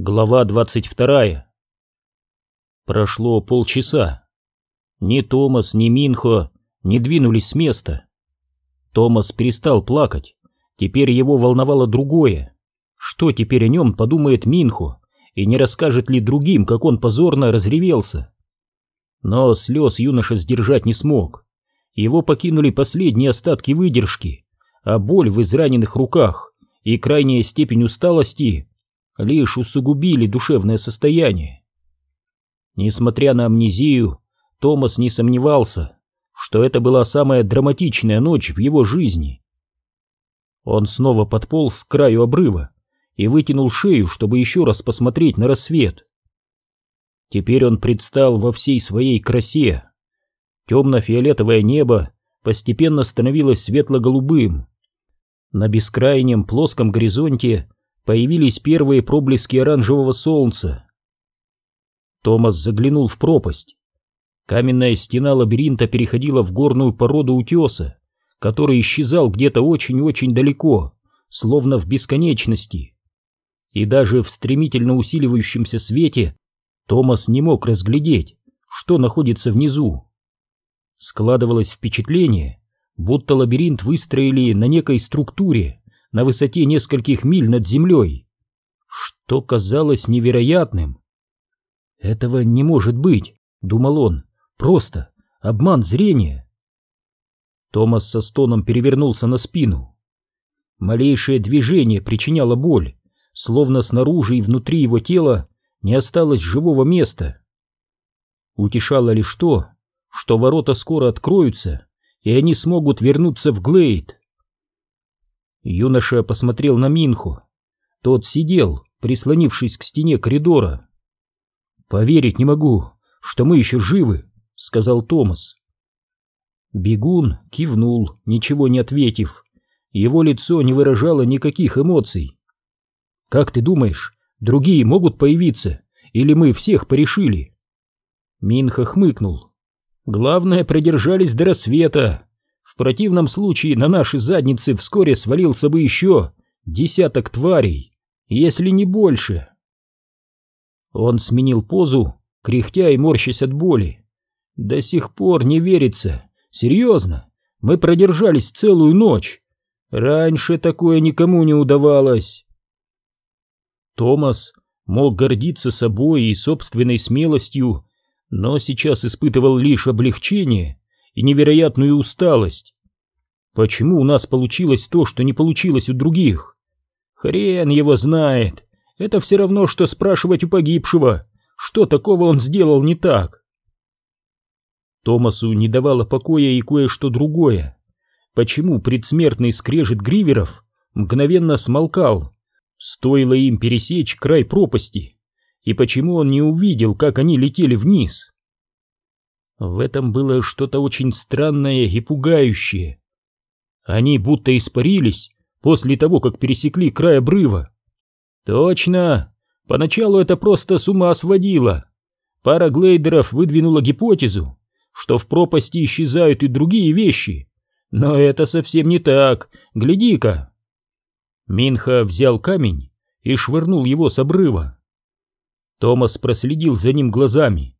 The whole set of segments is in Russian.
Глава 22 Прошло полчаса. Ни Томас, ни Минхо не двинулись с места. Томас перестал плакать. Теперь его волновало другое. Что теперь о нем подумает Минхо и не расскажет ли другим, как он позорно разревелся? Но слез юноша сдержать не смог. Его покинули последние остатки выдержки, а боль в израненных руках и крайняя степень усталости лишь усугубили душевное состояние. Несмотря на амнезию, Томас не сомневался, что это была самая драматичная ночь в его жизни. Он снова подполз к краю обрыва и вытянул шею, чтобы еще раз посмотреть на рассвет. Теперь он предстал во всей своей красе. Темно-фиолетовое небо постепенно становилось светло-голубым. На бескрайнем плоском горизонте появились первые проблески оранжевого солнца. Томас заглянул в пропасть. Каменная стена лабиринта переходила в горную породу утеса, который исчезал где-то очень-очень далеко, словно в бесконечности. И даже в стремительно усиливающемся свете Томас не мог разглядеть, что находится внизу. Складывалось впечатление, будто лабиринт выстроили на некой структуре, на высоте нескольких миль над землей, что казалось невероятным. «Этого не может быть», — думал он, — «просто обман зрения». Томас со стоном перевернулся на спину. Малейшее движение причиняло боль, словно снаружи и внутри его тела не осталось живого места. Утешало лишь то, что ворота скоро откроются, и они смогут вернуться в Глейд. Юноша посмотрел на Минху. Тот сидел, прислонившись к стене коридора. «Поверить не могу, что мы еще живы», — сказал Томас. Бегун кивнул, ничего не ответив. Его лицо не выражало никаких эмоций. «Как ты думаешь, другие могут появиться, или мы всех порешили?» Минха хмыкнул. «Главное, продержались до рассвета. Противном случае на наши задницы вскоре свалился бы еще десяток тварей, если не больше. Он сменил позу, кряхтя и морщась от боли. До сих пор не верится. Серьезно, мы продержались целую ночь. Раньше такое никому не удавалось. Томас мог гордиться собой и собственной смелостью, но сейчас испытывал лишь облегчение и невероятную усталость. Почему у нас получилось то, что не получилось у других? Хрен его знает. Это все равно, что спрашивать у погибшего, что такого он сделал не так. Томасу не давало покоя и кое-что другое. Почему предсмертный скрежет гриверов мгновенно смолкал, стоило им пересечь край пропасти, и почему он не увидел, как они летели вниз? В этом было что-то очень странное и пугающее. Они будто испарились после того, как пересекли край обрыва. Точно! Поначалу это просто с ума сводило. Пара глейдеров выдвинула гипотезу, что в пропасти исчезают и другие вещи. Но это совсем не так. Гляди-ка. Минха взял камень и швырнул его с обрыва. Томас проследил за ним глазами.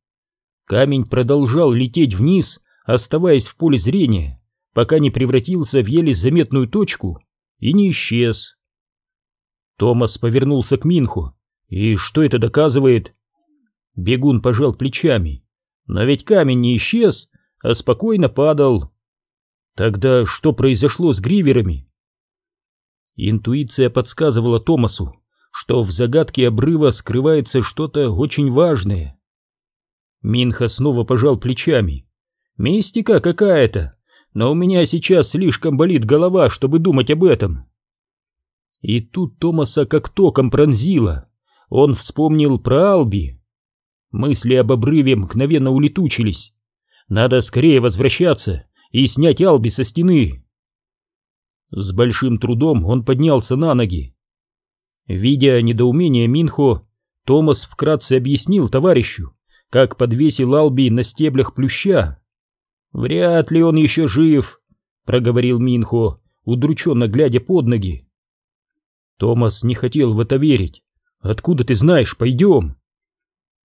Камень продолжал лететь вниз, оставаясь в поле зрения, пока не превратился в еле заметную точку и не исчез. Томас повернулся к Минху. «И что это доказывает?» Бегун пожал плечами. «Но ведь камень не исчез, а спокойно падал». «Тогда что произошло с гриверами?» Интуиция подсказывала Томасу, что в загадке обрыва скрывается что-то очень важное. Минха снова пожал плечами. «Мистика какая-то, но у меня сейчас слишком болит голова, чтобы думать об этом». И тут Томаса как током пронзило. Он вспомнил про Алби. Мысли об обрыве мгновенно улетучились. Надо скорее возвращаться и снять Алби со стены. С большим трудом он поднялся на ноги. Видя недоумение Минхо, Томас вкратце объяснил товарищу, как подвесил Алби на стеблях плюща. «Вряд ли он еще жив», — проговорил Минхо, удрученно глядя под ноги. Томас не хотел в это верить. Откуда ты знаешь? Пойдем.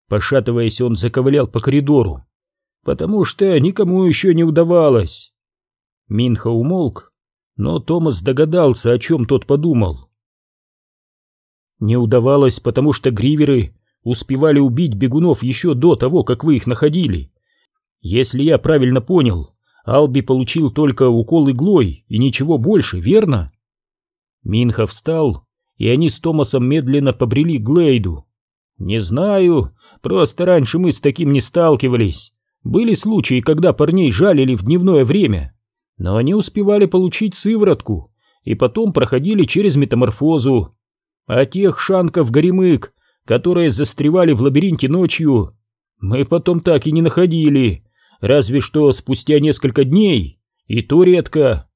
Пошатываясь, он заковылял по коридору. Потому что никому еще не удавалось. Минха умолк, но Томас догадался, о чем тот подумал. Не удавалось, потому что гриверы успевали убить бегунов еще до того, как вы их находили. Если я правильно понял, Алби получил только укол иглой и ничего больше, верно? Минха встал, и они с Томасом медленно побрели Глейду. Не знаю, просто раньше мы с таким не сталкивались. Были случаи, когда парней жалили в дневное время, но они успевали получить сыворотку и потом проходили через метаморфозу. А тех шанков-горемык, которые застревали в лабиринте ночью, мы потом так и не находили, разве что спустя несколько дней, и то редко.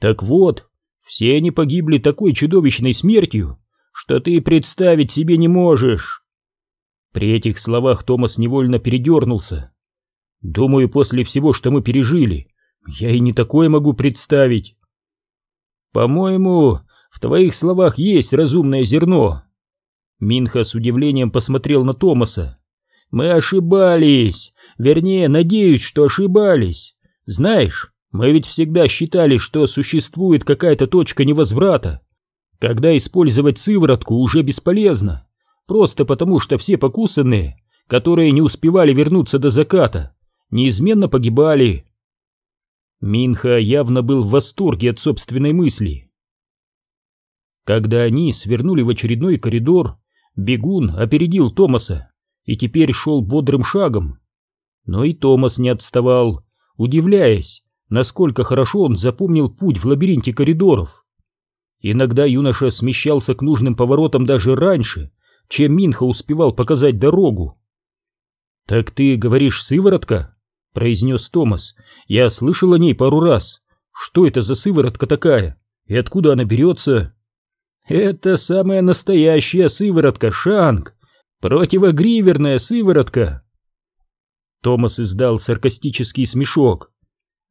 Так вот, все они погибли такой чудовищной смертью, что ты представить себе не можешь. При этих словах Томас невольно передернулся. Думаю, после всего, что мы пережили, я и не такое могу представить. По-моему, в твоих словах есть разумное зерно. Минха с удивлением посмотрел на Томаса. Мы ошибались. Вернее, надеюсь, что ошибались. Знаешь, мы ведь всегда считали, что существует какая-то точка невозврата, когда использовать сыворотку уже бесполезно, просто потому что все покусанные, которые не успевали вернуться до заката, неизменно погибали. Минха явно был в восторге от собственной мысли. Когда они свернули в очередной коридор, бегун опередил Томаса и теперь шел бодрым шагом. Но и Томас не отставал, удивляясь, насколько хорошо он запомнил путь в лабиринте коридоров. Иногда юноша смещался к нужным поворотам даже раньше, чем Минха успевал показать дорогу. «Так ты говоришь, сыворотка?» — произнес Томас. «Я слышал о ней пару раз. Что это за сыворотка такая? И откуда она берется?» «Это самая настоящая сыворотка, Шанг! Противогриверная сыворотка!» Томас издал саркастический смешок.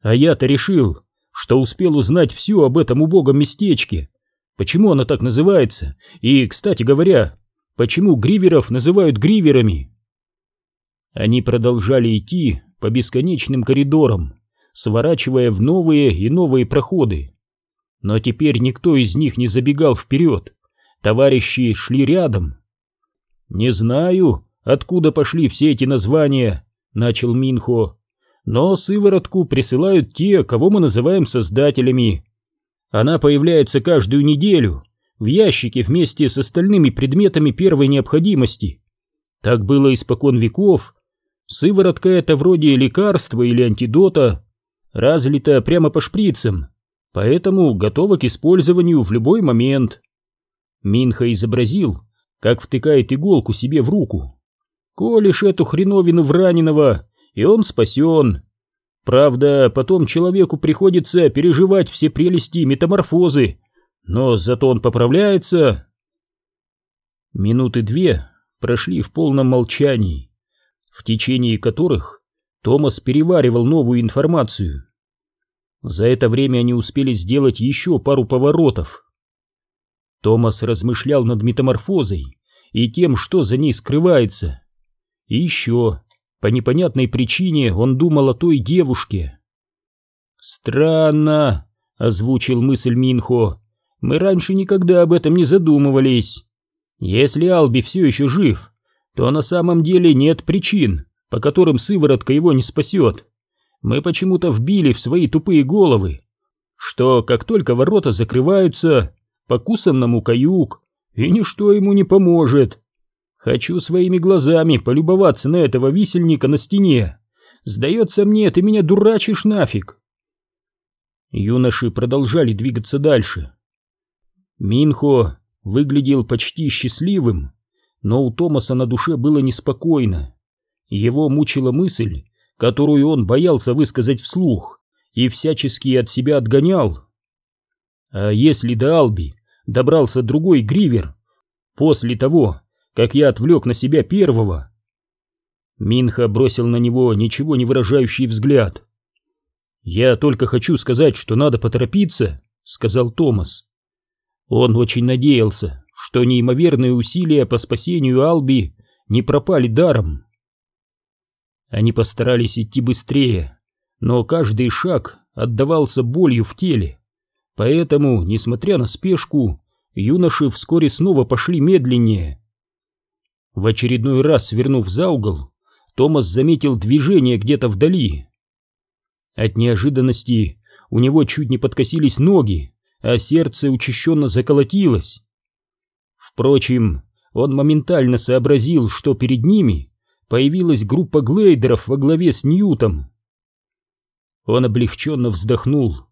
А я-то решил, что успел узнать все об этом убогом местечке. Почему оно так называется? И, кстати говоря, почему гриверов называют гриверами? Они продолжали идти по бесконечным коридорам, сворачивая в новые и новые проходы. Но теперь никто из них не забегал вперед, товарищи шли рядом. «Не знаю, откуда пошли все эти названия», — начал Минхо но сыворотку присылают те, кого мы называем создателями. Она появляется каждую неделю в ящике вместе с остальными предметами первой необходимости. Так было испокон веков. Сыворотка это вроде лекарства или антидота, разлита прямо по шприцам, поэтому готова к использованию в любой момент. Минха изобразил, как втыкает иголку себе в руку. Колешь эту хреновину в раненого, и он спасен. Правда, потом человеку приходится переживать все прелести метаморфозы, но зато он поправляется. Минуты две прошли в полном молчании, в течение которых Томас переваривал новую информацию. За это время они успели сделать еще пару поворотов. Томас размышлял над метаморфозой и тем, что за ней скрывается. И еще по непонятной причине он думал о той девушке. «Странно», — озвучил мысль Минхо. «Мы раньше никогда об этом не задумывались. Если Алби все еще жив, то на самом деле нет причин, по которым сыворотка его не спасет. Мы почему-то вбили в свои тупые головы, что как только ворота закрываются, покусанному каюк, и ничто ему не поможет. Хочу своими глазами полюбоваться на этого висельника на стене. Сдается мне, ты меня дурачишь нафиг. Юноши продолжали двигаться дальше. Минхо выглядел почти счастливым, но у Томаса на душе было неспокойно. Его мучила мысль, которую он боялся высказать вслух и всячески от себя отгонял. А если до Алби добрался другой гривер, после того, как я отвлек на себя первого. Минха бросил на него ничего не выражающий взгляд. «Я только хочу сказать, что надо поторопиться», — сказал Томас. Он очень надеялся, что неимоверные усилия по спасению Алби не пропали даром. Они постарались идти быстрее, но каждый шаг отдавался болью в теле. Поэтому, несмотря на спешку, юноши вскоре снова пошли медленнее. В очередной раз, свернув за угол, Томас заметил движение где-то вдали. От неожиданности у него чуть не подкосились ноги, а сердце учащенно заколотилось. Впрочем, он моментально сообразил, что перед ними появилась группа глейдеров во главе с Ньютом. Он облегченно вздохнул.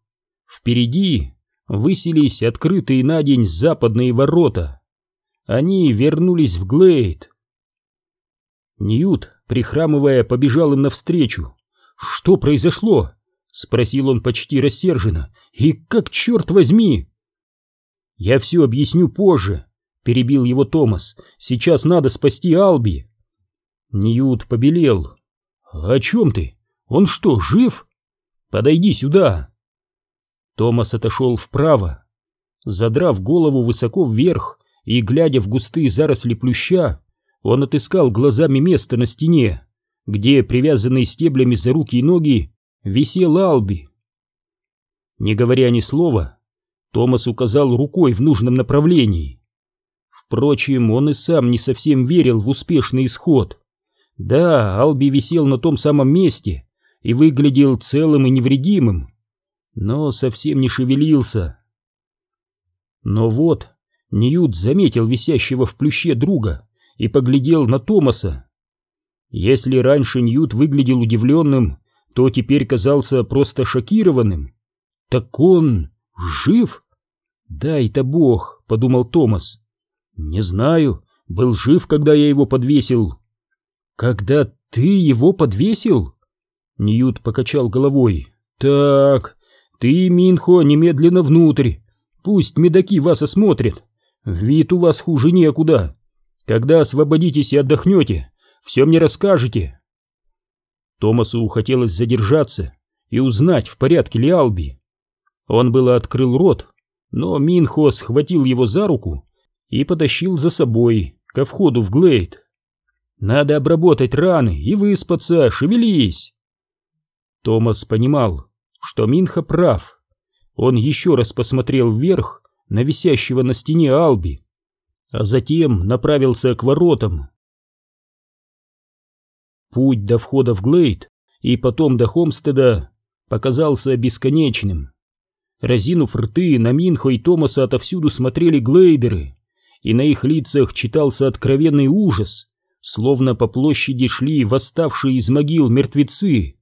Впереди высились открытые на день западные ворота. Они вернулись в Глейд. Ньют, прихрамывая, побежал им навстречу. «Что произошло?» — спросил он почти рассерженно. «И как черт возьми?» «Я все объясню позже», — перебил его Томас. «Сейчас надо спасти Алби». Ньют побелел. «О чем ты? Он что, жив?» «Подойди сюда!» Томас отошел вправо. Задрав голову высоко вверх и глядя в густые заросли плюща, он отыскал глазами место на стене, где, привязанный стеблями за руки и ноги, висел Алби. Не говоря ни слова, Томас указал рукой в нужном направлении. Впрочем, он и сам не совсем верил в успешный исход. Да, Алби висел на том самом месте и выглядел целым и невредимым, но совсем не шевелился. Но вот Ньют заметил висящего в плюще друга и поглядел на Томаса. Если раньше Ньют выглядел удивленным, то теперь казался просто шокированным. Так он жив? Дай-то бог, подумал Томас. Не знаю, был жив, когда я его подвесил. Когда ты его подвесил? Ньют покачал головой. Так, ты, Минхо, немедленно внутрь. Пусть медаки вас осмотрят. Вид у вас хуже некуда. Когда освободитесь и отдохнете, все мне расскажете. Томасу хотелось задержаться и узнать, в порядке ли Алби. Он было открыл рот, но Минхо схватил его за руку и потащил за собой ко входу в Глейд. «Надо обработать раны и выспаться, шевелись!» Томас понимал, что Минха прав. Он еще раз посмотрел вверх на висящего на стене Алби а затем направился к воротам. Путь до входа в Глейд и потом до Хомстеда показался бесконечным. Разинув рты, на Минхо и Томаса отовсюду смотрели глейдеры, и на их лицах читался откровенный ужас, словно по площади шли восставшие из могил мертвецы.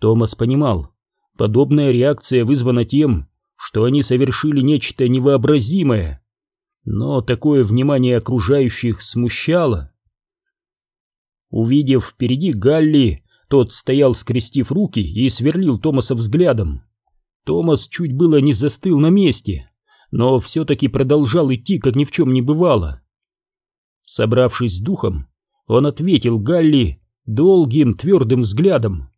Томас понимал, подобная реакция вызвана тем, что они совершили нечто невообразимое, но такое внимание окружающих смущало. Увидев впереди Галли, тот стоял, скрестив руки, и сверлил Томаса взглядом. Томас чуть было не застыл на месте, но все-таки продолжал идти, как ни в чем не бывало. Собравшись с духом, он ответил Галли долгим твердым взглядом,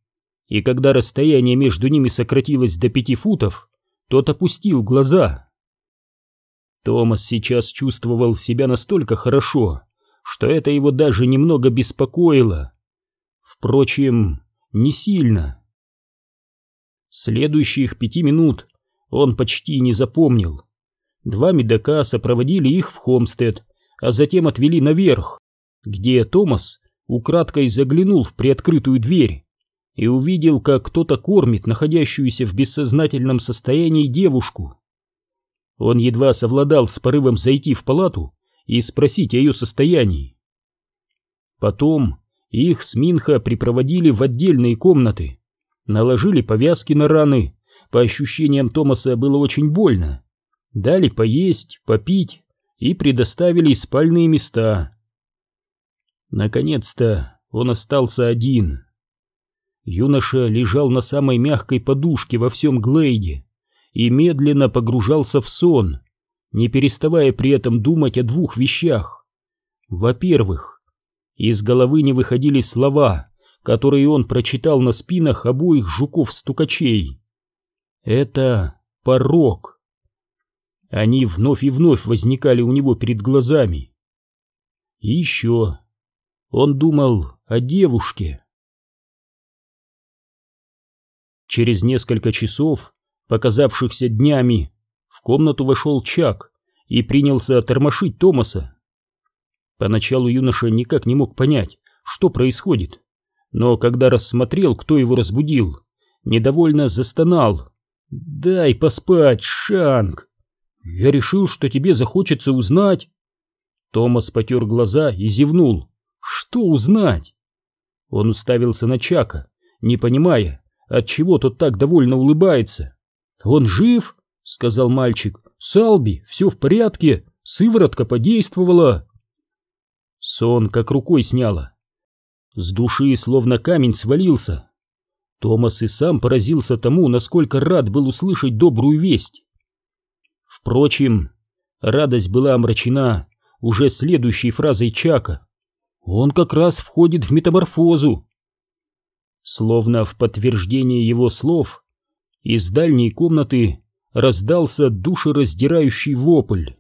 и когда расстояние между ними сократилось до пяти футов, тот опустил глаза. Томас сейчас чувствовал себя настолько хорошо, что это его даже немного беспокоило. Впрочем, не сильно. Следующих пяти минут он почти не запомнил. Два медака сопроводили их в Хомстед, а затем отвели наверх, где Томас украдкой заглянул в приоткрытую дверь и увидел, как кто-то кормит находящуюся в бессознательном состоянии девушку. Он едва совладал с порывом зайти в палату и спросить о ее состоянии. Потом их с Минха припроводили в отдельные комнаты, наложили повязки на раны, по ощущениям Томаса было очень больно, дали поесть, попить и предоставили спальные места. Наконец-то он остался один. Юноша лежал на самой мягкой подушке во всем Глейде, и медленно погружался в сон, не переставая при этом думать о двух вещах. Во-первых, из головы не выходили слова, которые он прочитал на спинах обоих жуков-стукачей. Это порог. Они вновь и вновь возникали у него перед глазами. И еще он думал о девушке. Через несколько часов, показавшихся днями, в комнату вошел Чак и принялся тормошить Томаса. Поначалу юноша никак не мог понять, что происходит, но когда рассмотрел, кто его разбудил, недовольно застонал. «Дай поспать, Шанг!» «Я решил, что тебе захочется узнать». Томас потер глаза и зевнул. «Что узнать?» Он уставился на Чака, не понимая, отчего тот так довольно улыбается. «Он жив?» — сказал мальчик. «Салби, все в порядке, сыворотка подействовала». Сон как рукой сняло. С души словно камень свалился. Томас и сам поразился тому, насколько рад был услышать добрую весть. Впрочем, радость была омрачена уже следующей фразой Чака. Он как раз входит в метаморфозу. Словно в подтверждение его слов, из дальней комнаты раздался душераздирающий вопль.